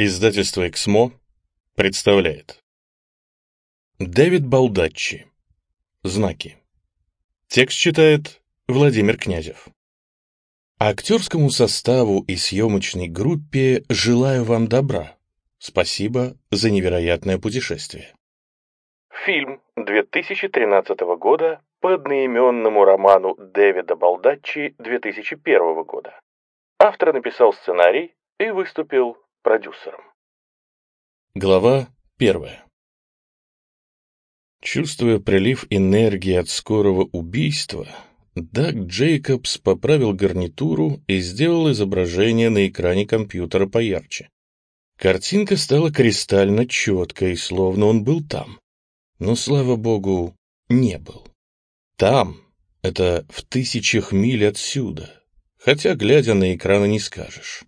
Издательство «Эксмо» представляет Дэвид Балдаччи Знаки Текст читает Владимир Князев Актерскому составу и съемочной группе желаю вам добра. Спасибо за невероятное путешествие. Фильм 2013 года по одноименному роману Дэвида Балдаччи 2001 года. Автор написал сценарий и выступил продюсером. Глава первая. Чувствуя прилив энергии от скорого убийства, Даг Джейкобс поправил гарнитуру и сделал изображение на экране компьютера поярче. Картинка стала кристально четкой, словно он был там. Но, слава богу, не был. Там — это в тысячах миль отсюда, хотя, глядя на экраны, не скажешь.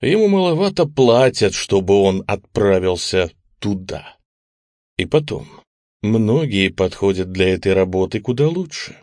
Ему маловато платят, чтобы он отправился туда. И потом, многие подходят для этой работы куда лучше.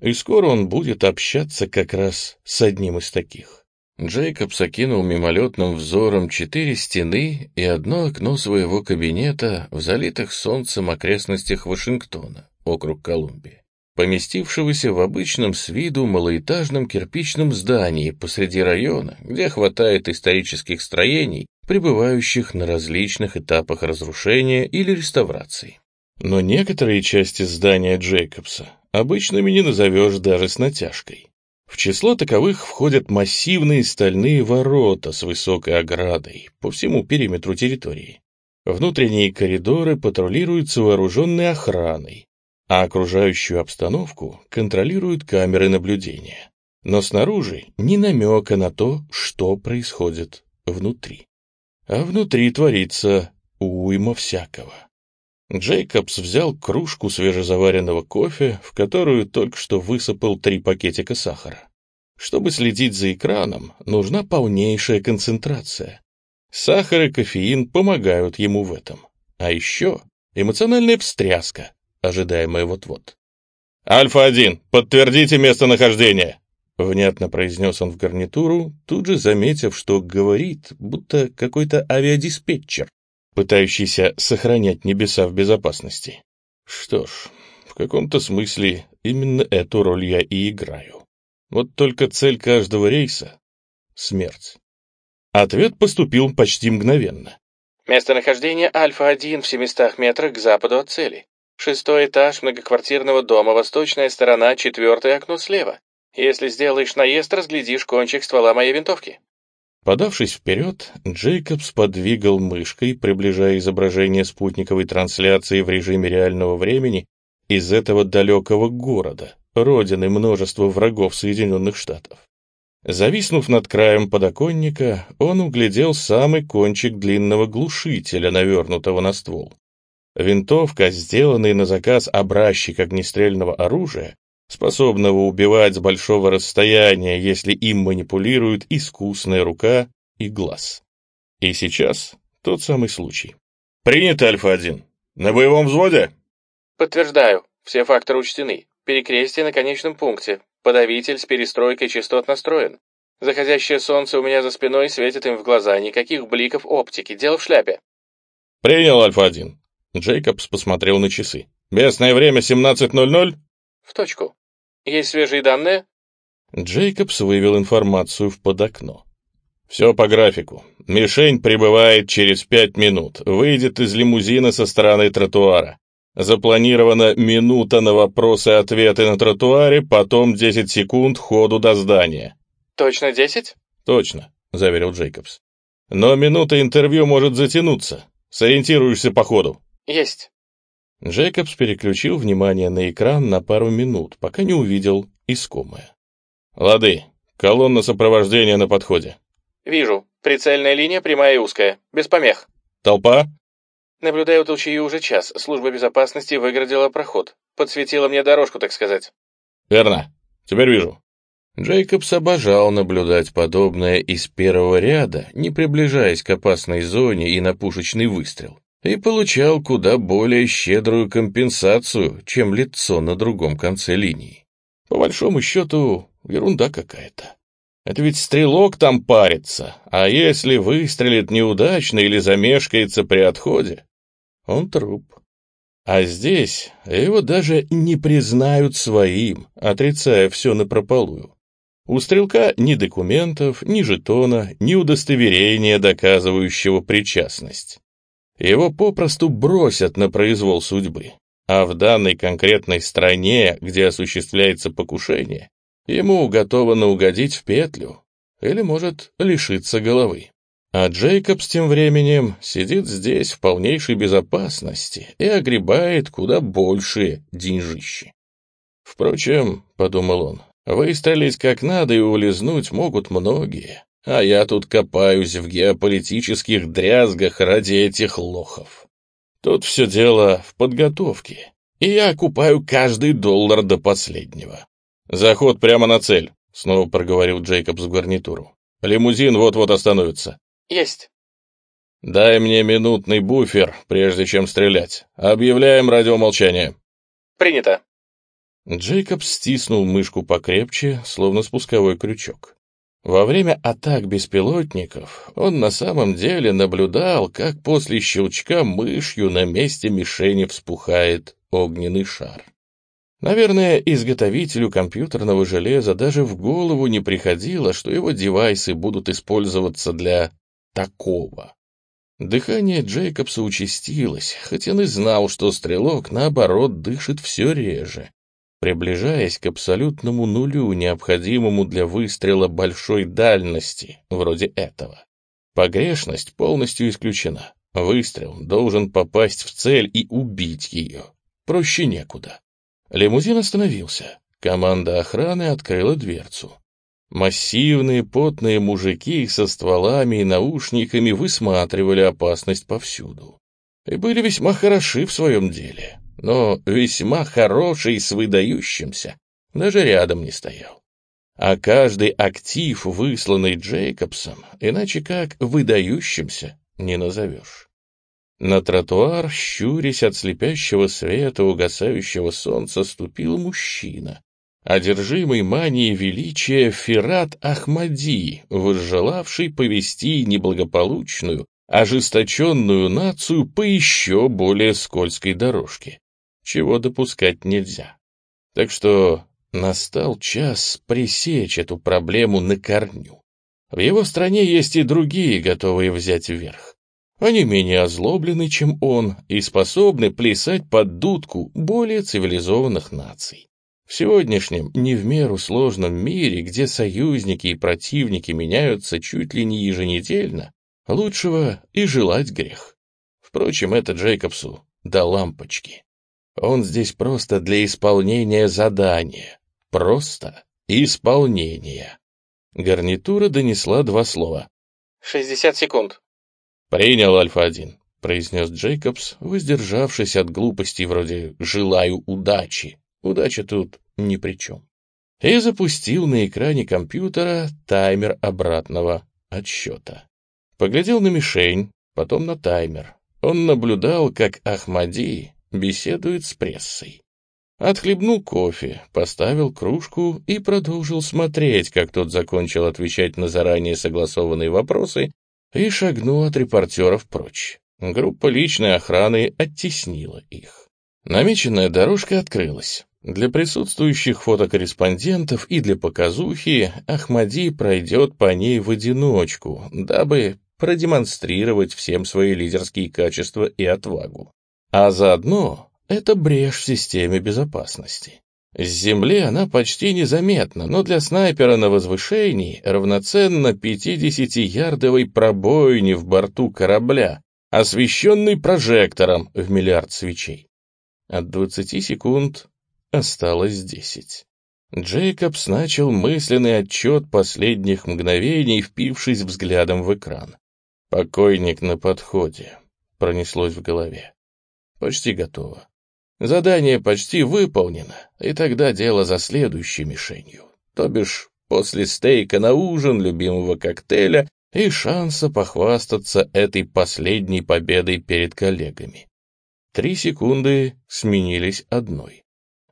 И скоро он будет общаться как раз с одним из таких. Джейкоб окинул мимолетным взором четыре стены и одно окно своего кабинета в залитых солнцем окрестностях Вашингтона, округ Колумбия поместившегося в обычном с виду малоэтажном кирпичном здании посреди района, где хватает исторических строений, пребывающих на различных этапах разрушения или реставрации. Но некоторые части здания Джейкобса обычными не назовешь даже с натяжкой. В число таковых входят массивные стальные ворота с высокой оградой по всему периметру территории. Внутренние коридоры патрулируются вооруженной охраной, а окружающую обстановку контролируют камеры наблюдения. Но снаружи ни намека на то, что происходит внутри. А внутри творится уйма всякого. Джейкобс взял кружку свежезаваренного кофе, в которую только что высыпал три пакетика сахара. Чтобы следить за экраном, нужна полнейшая концентрация. Сахар и кофеин помогают ему в этом. А еще эмоциональная встряска, ожидаемое вот-вот. «Альфа-1, подтвердите местонахождение!» Внятно произнес он в гарнитуру, тут же заметив, что говорит, будто какой-то авиадиспетчер, пытающийся сохранять небеса в безопасности. Что ж, в каком-то смысле именно эту роль я и играю. Вот только цель каждого рейса — смерть. Ответ поступил почти мгновенно. Местонахождение Альфа-1 в 700 метрах к западу от цели. Шестой этаж многоквартирного дома, восточная сторона, четвертое окно слева. Если сделаешь наезд, разглядишь кончик ствола моей винтовки». Подавшись вперед, Джейкобс подвигал мышкой, приближая изображение спутниковой трансляции в режиме реального времени из этого далекого города, родины множества врагов Соединенных Штатов. Зависнув над краем подоконника, он углядел самый кончик длинного глушителя, навернутого на ствол. Винтовка, сделанный на заказ образчик огнестрельного оружия, способного убивать с большого расстояния, если им манипулирует искусная рука и глаз. И сейчас тот самый случай. «Принято, Альфа-1. На боевом взводе?» «Подтверждаю. Все факторы учтены. Перекрестие на конечном пункте. Подавитель с перестройкой частот настроен. Заходящее солнце у меня за спиной светит им в глаза. Никаких бликов оптики. Дело в шляпе». «Принял, Альфа-1. Джейкобс посмотрел на часы. «Местное время 17.00?» «В точку. Есть свежие данные?» Джейкобс вывел информацию в под окно. «Все по графику. Мишень прибывает через пять минут. Выйдет из лимузина со стороны тротуара. Запланирована минута на вопросы и ответы на тротуаре, потом 10 секунд ходу до здания». «Точно 10?» «Точно», — заверил Джейкобс. «Но минута интервью может затянуться. Сориентируешься по ходу». «Есть». Джейкобс переключил внимание на экран на пару минут, пока не увидел искомое. «Лады, колонна сопровождения на подходе». «Вижу. Прицельная линия прямая и узкая. Без помех». «Толпа?» «Наблюдаю толчею уже час. Служба безопасности выгородила проход. Подсветила мне дорожку, так сказать». «Верно. Теперь вижу». Джейкобс обожал наблюдать подобное из первого ряда, не приближаясь к опасной зоне и на пушечный выстрел и получал куда более щедрую компенсацию, чем лицо на другом конце линии. По большому счету, ерунда какая-то. Это ведь стрелок там парится, а если выстрелит неудачно или замешкается при отходе, он труп. А здесь его даже не признают своим, отрицая все напропалую. У стрелка ни документов, ни жетона, ни удостоверения, доказывающего причастность. Его попросту бросят на произвол судьбы. А в данной конкретной стране, где осуществляется покушение, ему уготовано угодить в петлю или, может, лишиться головы. А Джейкобс тем временем сидит здесь в полнейшей безопасности и огребает куда большие деньжищи. Впрочем, — подумал он, — выстрелить как надо и улизнуть могут многие, а я тут копаюсь в геополитических дрязгах ради этих лохов. Тут все дело в подготовке, и я окупаю каждый доллар до последнего. Заход прямо на цель, — снова проговорил Джейкобс в гарнитуру. Лимузин вот-вот остановится. Есть. Дай мне минутный буфер, прежде чем стрелять. Объявляем радиомолчание. Принято. Джейкоб стиснул мышку покрепче, словно спусковой крючок. Во время атак беспилотников он на самом деле наблюдал, как после щелчка мышью на месте мишени вспухает огненный шар. Наверное, изготовителю компьютерного железа даже в голову не приходило, что его девайсы будут использоваться для такого. Дыхание Джейкобса участилось, хоть он и знал, что стрелок, наоборот, дышит все реже, приближаясь к абсолютному нулю, необходимому для выстрела большой дальности, вроде этого. Погрешность полностью исключена. Выстрел должен попасть в цель и убить ее. Проще некуда. Лимузин остановился. Команда охраны открыла дверцу. Массивные потные мужики со стволами и наушниками высматривали опасность повсюду. И были весьма хороши в своем деле, но весьма хороший с выдающимся, даже рядом не стоял. А каждый актив, высланный Джейкобсом, иначе как выдающимся, не назовешь. На тротуар, щурясь от слепящего света угасающего солнца, ступил мужчина, одержимый манией величия Ферат Ахмади, возжелавший повести неблагополучную, ожесточенную нацию по еще более скользкой дорожке, чего допускать нельзя. Так что настал час пресечь эту проблему на корню. В его стране есть и другие, готовые взять вверх. Они менее озлоблены, чем он, и способны плясать под дудку более цивилизованных наций. В сегодняшнем не в меру сложном мире, где союзники и противники меняются чуть ли не еженедельно, лучшего и желать грех. Впрочем, это Джейкобсу до лампочки. Он здесь просто для исполнения задания. Просто исполнения. Гарнитура донесла два слова. «Шестьдесят секунд». «Принял Альфа-1», — произнес Джейкобс, воздержавшись от глупостей вроде «желаю удачи», Удача тут ни при чем. И запустил на экране компьютера таймер обратного отсчета. Поглядел на мишень, потом на таймер. Он наблюдал, как Ахмади беседует с прессой. Отхлебнул кофе, поставил кружку и продолжил смотреть, как тот закончил отвечать на заранее согласованные вопросы и шагнул от репортеров прочь. Группа личной охраны оттеснила их. Намеченная дорожка открылась. Для присутствующих фотокорреспондентов и для показухи Ахмади пройдет по ней в одиночку, дабы продемонстрировать всем свои лидерские качества и отвагу. А заодно это брешь в системе безопасности. С земли она почти незаметна, но для снайпера на возвышении равноценно 50-ярдовой пробоине в борту корабля, освещенной прожектором в миллиард свечей. От 20 секунд Осталось десять. Джейкобс начал мысленный отчет последних мгновений, впившись взглядом в экран. «Покойник на подходе», — пронеслось в голове. «Почти готово. Задание почти выполнено, и тогда дело за следующей мишенью, то бишь после стейка на ужин, любимого коктейля и шанса похвастаться этой последней победой перед коллегами. Три секунды сменились одной.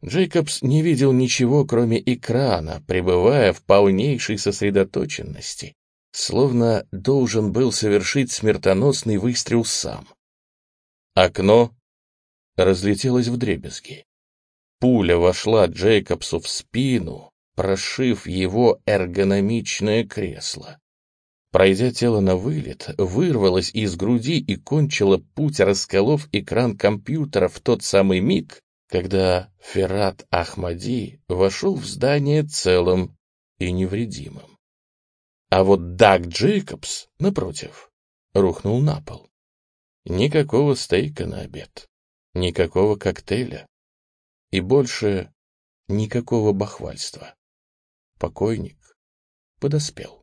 Джейкобс не видел ничего, кроме экрана, пребывая в полнейшей сосредоточенности, словно должен был совершить смертоносный выстрел сам. Окно разлетелось в дребезги. Пуля вошла Джейкобсу в спину, прошив его эргономичное кресло. Пройдя тело на вылет, вырвалась из груди и кончила путь, расколов экран компьютера в тот самый миг, когда Феррат Ахмади вошел в здание целым и невредимым. А вот Даг Джейкобс, напротив, рухнул на пол. Никакого стейка на обед, никакого коктейля и больше никакого бахвальства. Покойник подоспел.